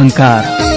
झङ्कार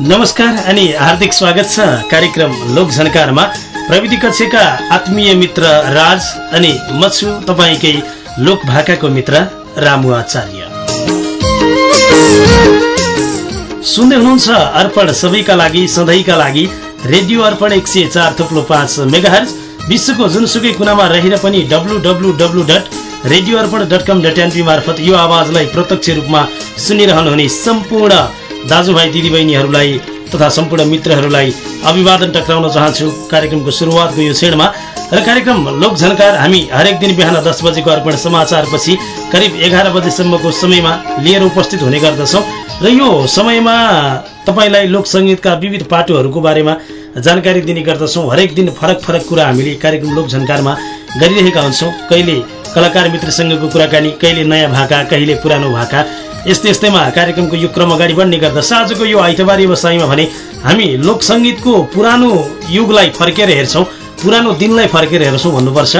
नमस्कार अनि हार्दिक स्वागत छ कार्यक्रम लोक झन्कारमा। प्रविधि कक्षका आत्मीय मित्र राज अनि म छु तपाईँकै लोक भाकाको मित्र रामु आचार्य। सुन्दै हुनुहुन्छ अर्पण सबैका लागि सधैँका लागि रेडियो अर्पण एक सय चार थुप्लो पाँच मेगाहरज। विश्वको जुनसुकै कुनामा रहेर पनि W W W dot radio Arpan dot com dot NP मार्फत यो आवाजलाई प्रत्यक्ष रूपमा सुनिरहनुहुने सम्पूर्ण दाजुभाइ दिदीबहिनीहरूलाई तथा सम्पूर्ण मित्रहरूलाई अभिवादन टक्राउन चाहन्छु। कार्यक्रमको सुरुवातको यो क्षणमा र कार्यक्रम लोक झन्कार हामी हरेक दिन बिहान दस बजेको अर्पण समाचारपछि करिब एघार बजेसम्मको समयमा लिएर उपस्थित हुने गर्दछौँ। र यो समयमा तपाईँलाई लोक सङ्गीतका विविध पाटोहरूको बारेमा जानकारी दिने गर्दछौँ। हरेक दिन फरक फरक कुरा हामीले कार्यक्रम लोक झन्कारमा गरिरहेका हुन्छौँ। कहिले कलाकार मित्रसँगको कुराकानी कहिले नयाँ भाका कहिले पुरानो भाका। यस्तै यस्तैमा कार्यक्रमको यो क्रम अगाडि बढ्ने गर्दछ आजको यो आइतबार व्यवसायमा भने हामी लोक सङ्गीतको पुरानो युगलाई फर्केर हेर्छौँ पुरानो दिनलाई फर्केर हेर्छौँ भन्नुपर्छ।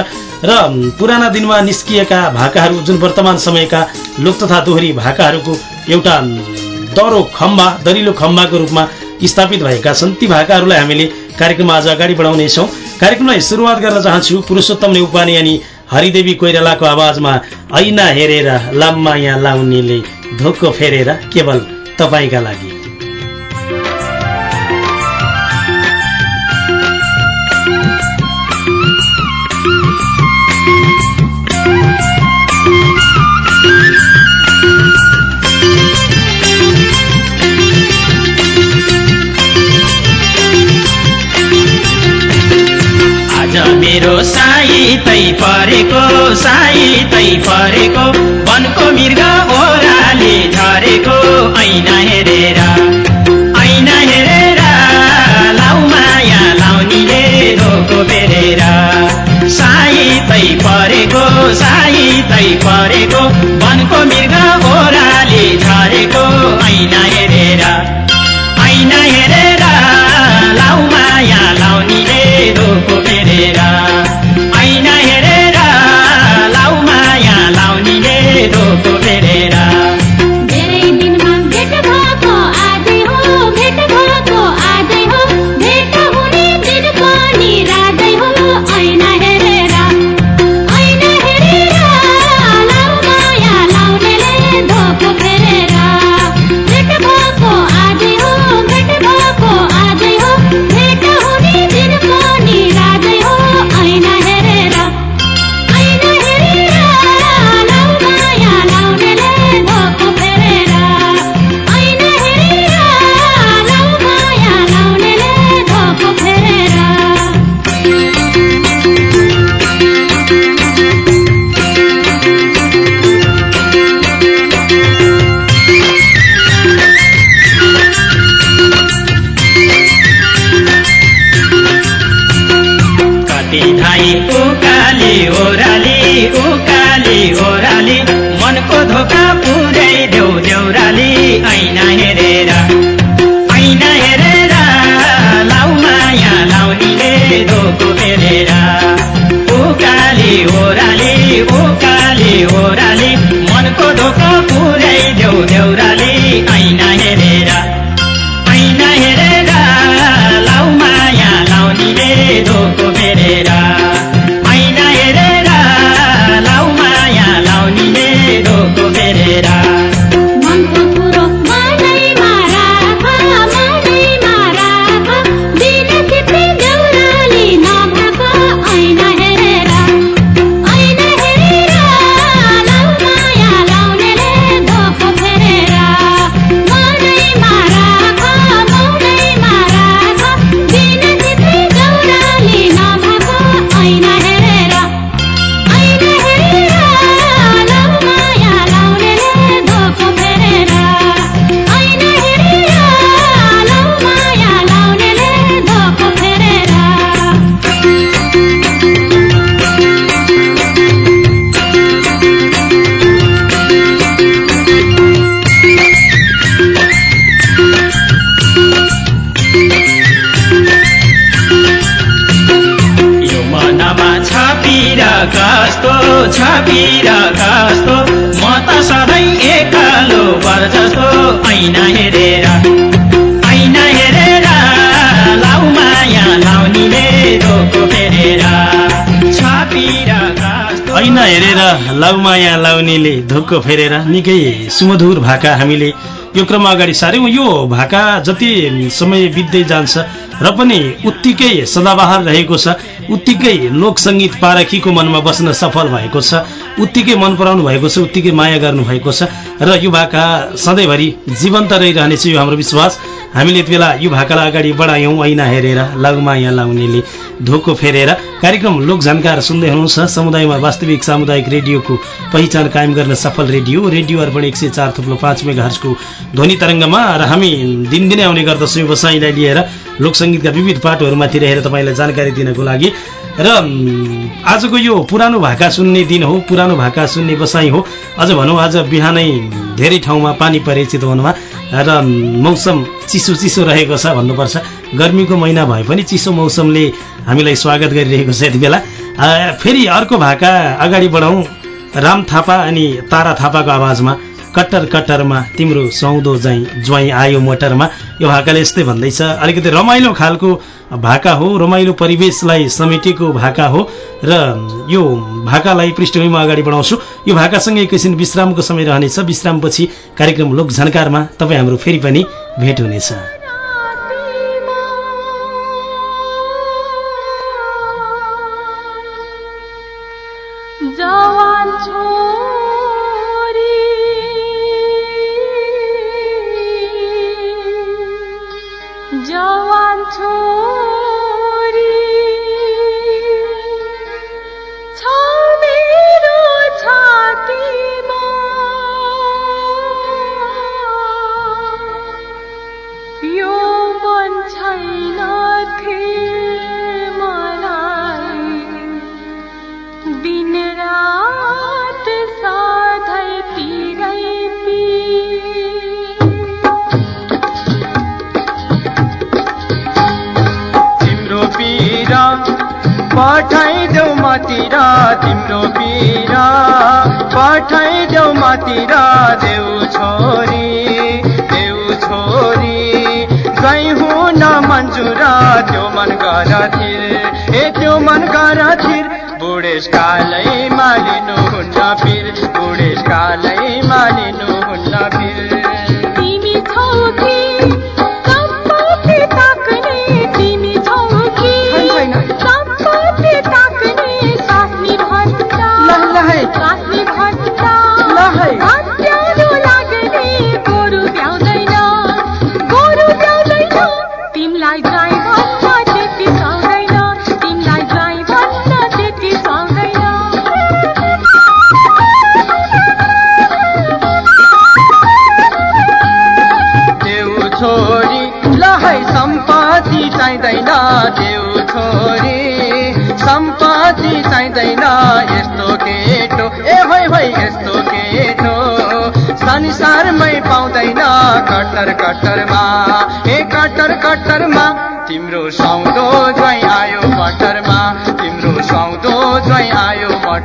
र पुराना दिनमा निस्किएका भाकाहरू जुन वर्तमान समयका लोक तथा दोहोरी भाकाहरूको एउटा दरो खम्बा दरिलो खम्बाको रूपमा स्थापित भएका छन् ती भाकाहरूलाई हामीले कार्यक्रममा आज अगाडि बढाउनेछौँ। कार्यक्रमलाई सुरुवात गर्न चाहन्छु पुरुषोत्तम नेउपाने अनि हरिदेवी कोइरालाको आवाजमा ऐना हेरेर लाम्माया लाउनेले धोको फेरेर केवल तपाईँका लागि। मेरो साई तै परेको साई तै परेको वनको मृग ओराले झरेको ऐना हेरेर ऐना हेरेर लाउ माया लाउनीले धोको फेरेर साई तै परेको साई तै परेको वनको मृग फेरेर उकाली ओराली उकाली ओराली। मनको धोका पुरै देउ देउराली। लाउमाया लाउनेले धोक्क फेरेर निकै सुमधुर भाका हामीले यो क्रम अगाडि सार्यौँ। यो भाका जति समय बित्दै जान्छ र पनि उत्तिकै सदाबहार रहेको छ उत्तिकै लोक सङ्गीत पारखीको मनमा बस्न सफल भएको छ। उत्तिकै मन पराउनु भएको छ उत्तिकै माया गर्नु भएको छ र यो भाका सधैँभरि जीवन्त रहिरहनेछ यो हाम्रो विश्वास। हामीले यति बेला यो भाकालाई अगाडि बढायौँ ऐना हेरेर लाउमाया लाउनेले धोको फेरेर कार्यक्रम लोक जानकार सुन्दै हुनुहुन्छ। समुदायमा वास्तविक सामुदायिक रेडियोको पहिचान कायम गर्न सफल रेडियो रेडियो अर्पण एक सय चार थुप्रो पाँच मेगाहरको ध्वनि तरङ्गमा र हामी दिनदिनै आउने गर्दछौँ यो बसाइलाई लिएर। लोकसङ्गीतका विविध पाटोहरूमाथि रहेर तपाईँलाई जानकारी दिनको लागि र आजको यो पुरानो भाका सुन्ने दिन हो पुरानो भाका सुन्ने बसाइ हो। अझ भनौँ आज बिहानै धेरै ठाउँमा पानी परे चितवनमा र मौसम चिसो चिसो रहेको छ भन्नुपर्छ। गर्मीको महिना भए पनि चिसो मौसमले हामीलाई स्वागत गरिरहेको छ यति बेला। फेरि अर्को भाका अगाडि बढाउँ। राम थापा अनि तारा थापाको आवाजमा। कट्टर कट्टरमा तिम्रो सौदो जाई ज्वाइँ आयो मोटरमा। यो भाकाले यस्तै भन्दैछ। अलिकति रमाइलो खालको भाका हो। रमाइलो परिवेशलाई समेटेको भाका हो। र यो भाकालाई पृष्ठभूमिमा अगाडि बढाउँछु। यो भाकासँगै एकैछिन विश्रामको समय रहनेछ। विश्रामपछि कार्यक्रम लोक झन्कारमा तपाईँ हाम्रो फेरि पनि भेट हुनेछ। पठाइदेऊ मतिर तिम्रो पीरा। पठाइदेऊ मतिर देउ छोरी देउ छोरी। गई हुन मन्जुर त्यो मन गरथिर ए त्यो मन गरथिर बुढेसकालै मालिनु हुन्न फिर बुढेसकालै मालिनु हुन्न फिर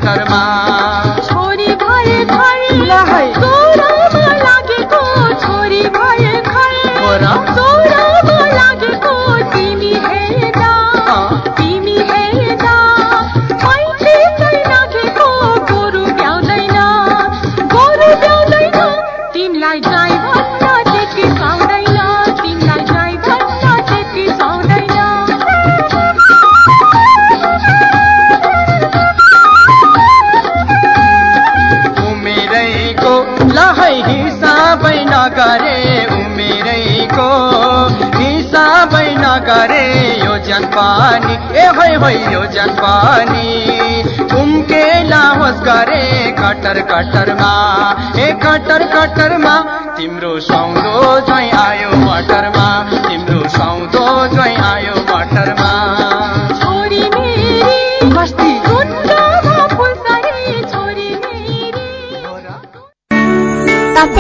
आयो यो जन पानी ए होइ होइ यो जन पानी उम्केला होस् गरे कटर कटरमा। ए कटर कटरमा तिम्रो सौदो ज्वाइँ आयो मटरमा तिम्रो सौदो ज्वाइँ आयो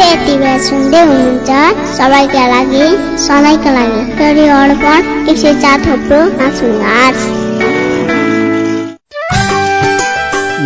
तपाईँ यति बेला सुन्दै हुनुहुन्छ। सबैका लागि सधैँका लागि। रेडियो अर्पण एक सय चार थोप्रो पाँच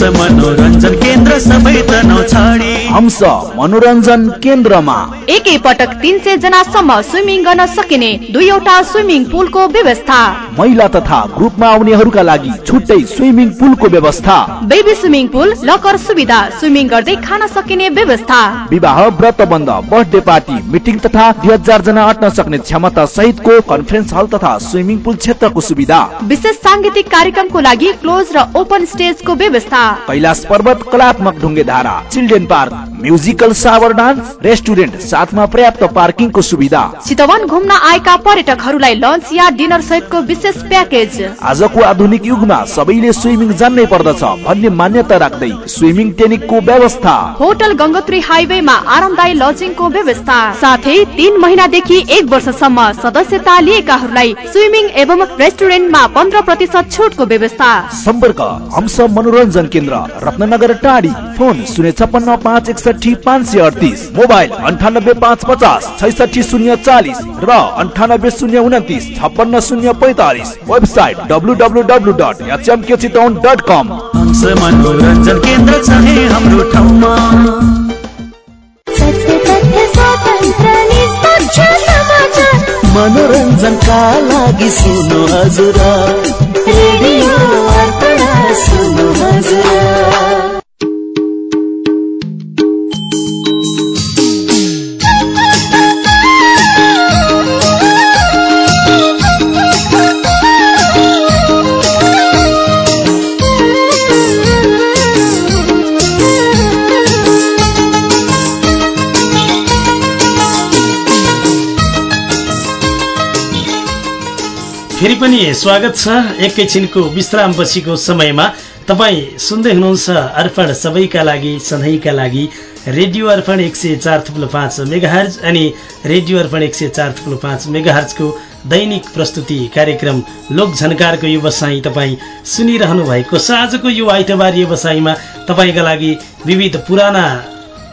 हंस मनोरञ्जन केन्द्र सबै तनाउ छाडी। हंस मनोरञ्जन केन्द्रमा। एकै पटक तिन सय जनासम्म स्विमिङ गर्न सकिने दुईवटा स्विमिङ पुलको व्यवस्था। महिला तथा ग्रुपमा आउनेहरूका लागि छुट्टै स्विमिङ पुलको व्यवस्था। बेबी स्विमिङ पुल लकर सुविधा स्विमिङ गर्दै खान सकिने व्यवस्था। विवाह व्रत बन्द बर्थडे पार्टी मिटिङ तथा दुई हजार जना अट्न सक्ने क्षमता सहितको कन्फरेन्स हल तथा स्विमिङ पुल क्षेत्रको सुविधा। विशेष साङ्गीतिक कार्यक्रमको लागि क्लोज र ओपन स्टेजको व्यवस्था। कैलाश पर्वत कलात्मक ढुङ्गे धारा children park musical shower dance restaurant साथमा पर्याप्त पार्किङको सुविधा। चितवन घुम्न आएका पर्यटकहरूलाई लन्च या डिनर सहितको विशेष विशेष प्याकेज आजको आधुनिक युगमा सबैले स्विमिङ जान्नै पर्दछ भन्ने मान्यता राख्दै स्विमिङ टेनिकको व्यवस्था। होटल गंगोत्री हाइवेमा आरामदायी लजिङको व्यवस्था। साथै तीन महिनादेखि एक वर्षसम्म सदस्यता लिएकाहरूलाई स्विमिङ एवं रेस्टुरेन्टमा पन्ध्र प्रतिशत छुटको व्यवस्था। सम्पर्क हंस मनोरञ्जन केन्द्र रत्नगर टाढी फोन शून्य छप्पन्न पाँच एकसठी पाँच सय अडतिस मोबाइल अन्ठानब्बे पाँच पचास छैसठी शून्य चालिस र अन्ठानब्बे शून्य उन्तिस छप्पन्न शून्य पैतालिस। Website W W W dot HMK Chitwan dot com मनोरञ्जन केन्द्र छ है हाम्रो ठाउँमा मनोरञ्जनका लागि सुन्नु हजुर रेडियो अर्पण सुन्नु हजुर फेरि पनि स्वागत छ एकैछिनको विश्राम पछिको समयमा। तपाईँ सुन्दै हुनुहुन्छ अर्पण सबैका लागि सधैँका लागि। रेडियो अर्पण एक सय चार थुप्लो पाँच मेगाहर्ज अनि रेडियो अर्पण एक सय चार थुप्लो पाँच मेगाहर्जको दैनिक प्रस्तुति कार्यक्रम लोक झन्कारको व्यवसाय तपाईँ सुनिरहनु भएको छ। आजको यो आइतबार व्यवसायमा तपाईँका लागि विविध पुराना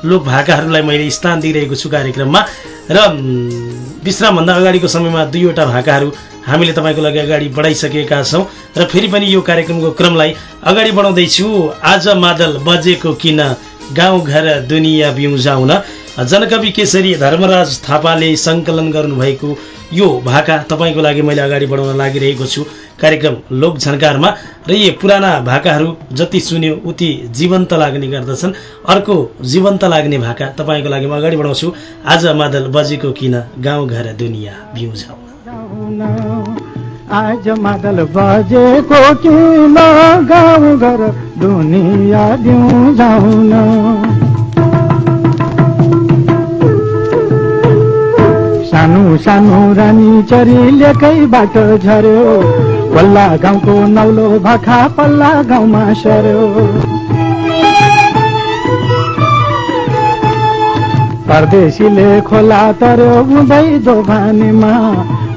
लोक भाकाहरूलाई मैले स्थान दिइरहेको छु कार्यक्रममा। र विश्रामभन्दा अगाडिको समयमा दुईवटा भाकाहरू हामीले तपाईँको लागि अगाडि बढाइसकेका छौँ र फेरि पनि यो कार्यक्रमको क्रमलाई अगाडि बढाउँदैछु। आज मादल बजेको किन? गाउँघर दुनियाँ बिउजाउन। जनकवि केसरी धर्मराज थापाले सङ्कलन गर्नुभएको यो भाका तपाईँको लागि मैले अगाडि बढाउन लागिरहेको छु। कार्यक्रम लोक झन्कारमा र यी पुराना भाकाहरू जति सुन्यो उति जीवन्त लाग्ने गर्दछन्। अर्को जीवन्त लाग्ने भाका तपाईँको लागि म अगाडि बढाउँछु। आज मादल बजेको किन गाउँघर दुनियाँ बिउजाउन आज मादल बजेको किन गाउँ घर दुनियाँ दिउँ सानो सानो रानी चरी लेकै बाटो झर्यो? पल्ला गाउँको नौलो भाखा पल्ला गाउँमा सर्यो। परदेशीले खोला तर्यो हुँदै दोभानीमा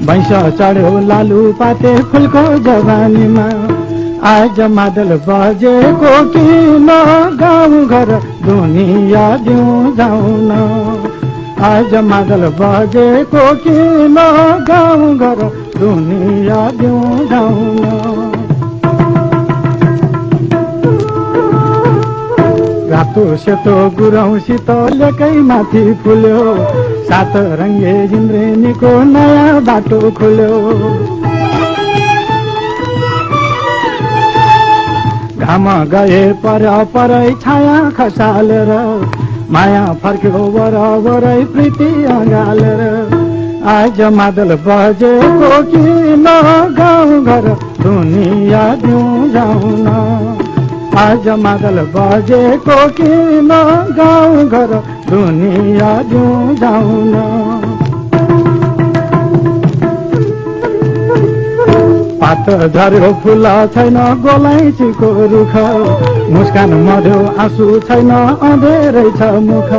भैँस चढ्यो लालु पाते फुलको जवानीमा आज मादल बजेको किन गाउँ घर दुनियाँ दिउँ जाउन? आज मादल बजेको किन गाउँ घर दुनियाँ दिउँ जाउन रातो सेतो गुरौँसित लेकै माथि फुल्यो। सात रङ्गे जिन्द्रेनीको नयाँ बाटो खुल्यो। घाम गए पर परै छाया खसालेर माया फर्क्यो वर वरै प्रीति अँगालेर। आज मादल बजेको किन गाउँ घर दुनियाँ दिउँ जाउन आज मादल बजेको किन गाउँ घर दुनियाँ दिउँ जाउन पात झर्यो फुल छैन गोलाइचीको रुख। मुस्कान मर्यो आँसु छैन अँधेरै छ मुख।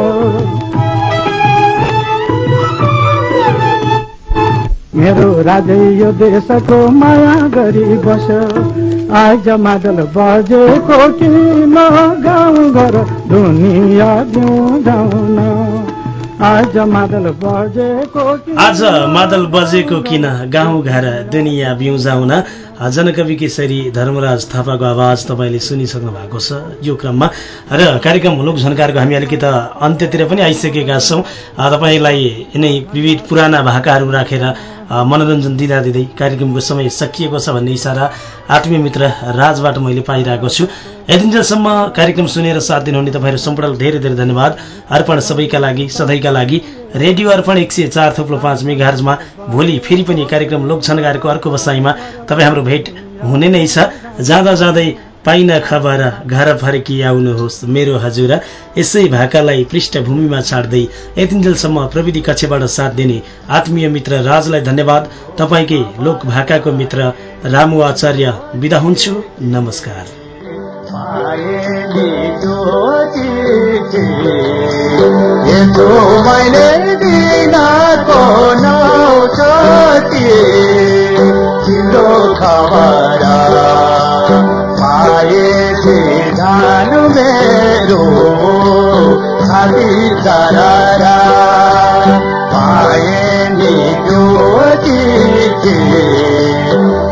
मेरो राजै यो देशको माया गरी बस। आज मादल बजेको किन गाउँ घर दुनियाँ जाउन आज मादल बजेको किन? गाउँ घर दुनियाँ बिउजाउन। जनकवि केसरी धर्मराज थापाको आवाज तपाईँले सुनिसक्नु भएको छ यो क्रममा। र कार्यक्रम लोक झन्कारको हामी अलिकति अन्त्यतिर पनि आइसकेका छौँ। तपाईँलाई यिनै विविध पुराना भाकाहरू राखेर मनोरञ्जन दिँदा दिँदै कार्यक्रमको समय सकिएको छ भन्ने इसारा आत्मीय मित्र राजबाट मैले पाइरहेको छु। यतिन्जेलसम्म कार्यक्रम सुनेर साथ दिनुहुने तपाईँहरू सम्पूर्ण धेरै धेरै धन्यवाद। अर्पण सबैका लागि सधैँका लागि। रेडियो अर्पण एक सय चार थुप्रो पाँच मेघार्जमा भोलि फेरि पनि कार्यक्रम लोकझनगारको अर्को बसाइमा तपाईँ हाम्रो भेट हुने नै छ। जाँदा जाँदै पाइन खबर घर फर्की आउनुहोस्। मेरो हजुर यसै भाकालाई पृष्ठभूमिमा छाड्दै यतिन्जेलसम्म प्रविधि कक्षबाट साथ दिने आत्मीय मित्र राजलाई धन्यवाद। तपाईँकै लोक भाकाको मित्र रामु आचार्य बिदा हुन्छु। नमस्कार। छाती चरा पाए नि त्यो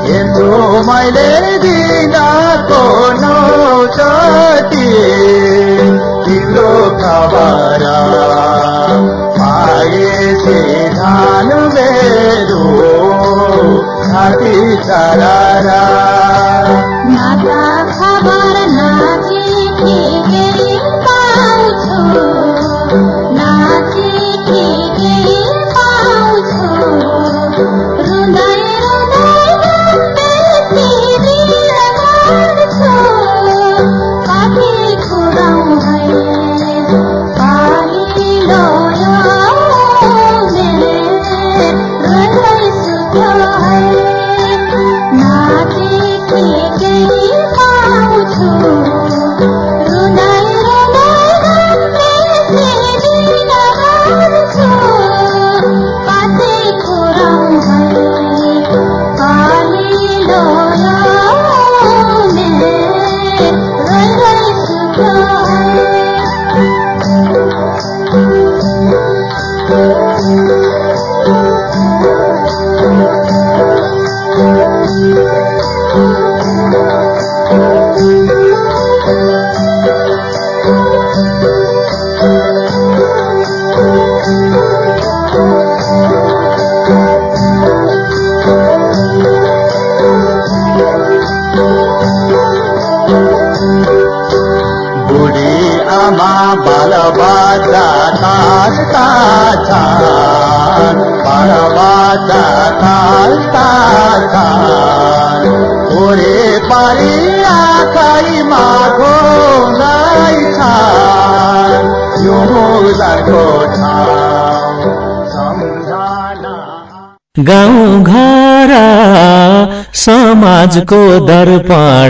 यसो मैले दिनको नौ तिम्रो खबर पाए धान मेरो। छाती चरा गाउँ घर समाजको दर्पण